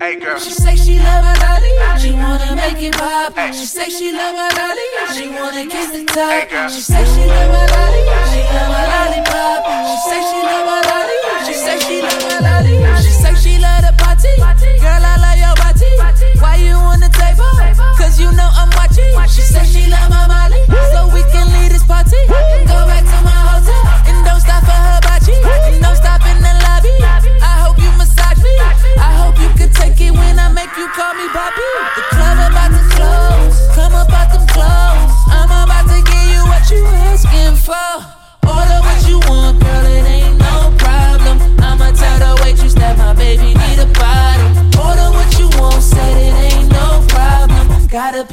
Hey girl. She say she love my lolly, she wanna make it pop. She say she love my lolly, she wanna kiss the Hey, top. girl. She say she love my lolly, she love my lollipop. She say she love my lolly, she say she love my lolly.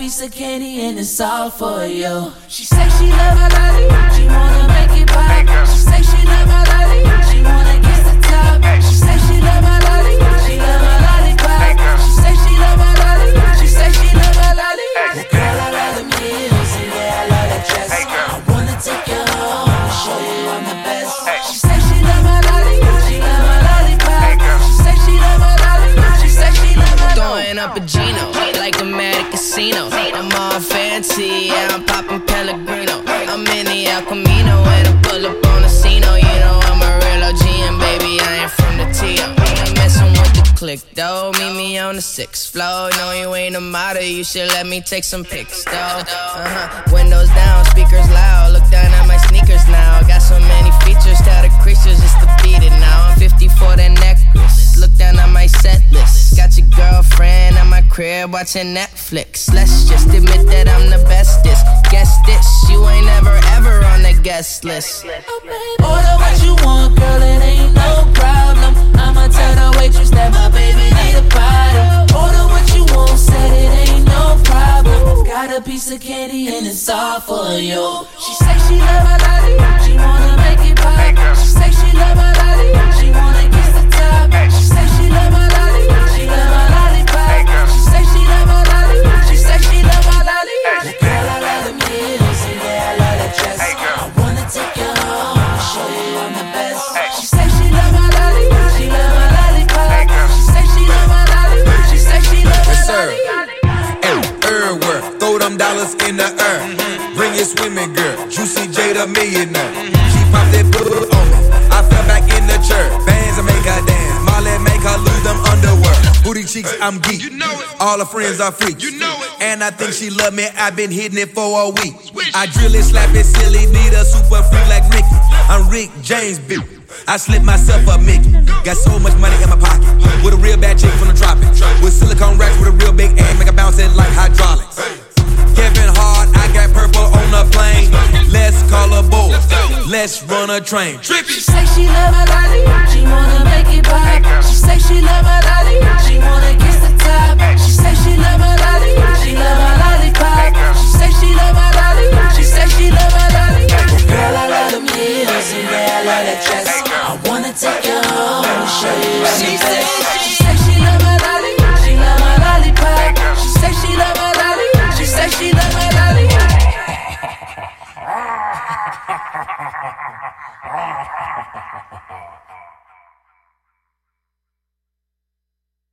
Piece of candy and it's all for you. She say she love my lolly, she wanna make it pop. She say she love my lolly, she wanna kiss the top. She say she love my lolly, she love my Hey, lollipop. She say she love my lolly, she say she love my lolly. Hey. Girl, I love them heels and yeah, I love that dress. I wanna take you home and show you I'm the best. She say she love my lolly, she love my lollipop. Hey. She say she love my lolly, she say she love my Throwing up a Gino, like I'm at a casino. I'm all fancy, yeah, I'm popping Pellegrino. I'm in the El Camino, and I pull up on the Cino. You know I'm a real OG, and baby, I ain't from the T.O. Ain't messing with the click, though. Meet me on the sixth floor. No, you ain't a model, you should let me take some pics, though. Uh huh. Windows down, speakers loud. Crib watching Netflix. Let's just admit that I'm the bestest. Guess this, you ain't ever ever on the guest list. Order what you want, girl, it ain't no problem. I'ma tell the waitress that my baby need a bottle. Order what you want, said it ain't no problem. Got a piece of candy and it's all for you. She say she love my lolly, Throw in the air. Bring your swimming girl. Juicy J the millionaire. She popped that boo on me. I fell back in the church. Bands and make her dance. Molly make her lose them underwear. Booty cheeks, I'm geek. You know it. All her friends are freaks. You know it. And I think she love me. I've been hitting it for a week. I drill it, slap it, silly. Need a super freak like Ricky. I'm Rick James, bitch. I slip myself up, Mickey. Got so much money in my pocket. With a real bad chick from the tropics. With silicone racks with a real big ass. Make a bounce it like hydraulics. let's run a train. Trippy. She say she love my lolly, she wanna make it pop. She say she love my lolly, she wanna kiss the top. She say she love my lolly, she love my lollipop. She say she love my lolly, she say she love my lolly. Girl, I love them heels and yeah, I love that dress. I wanna take you home and show you. She said she. ハハハハハ。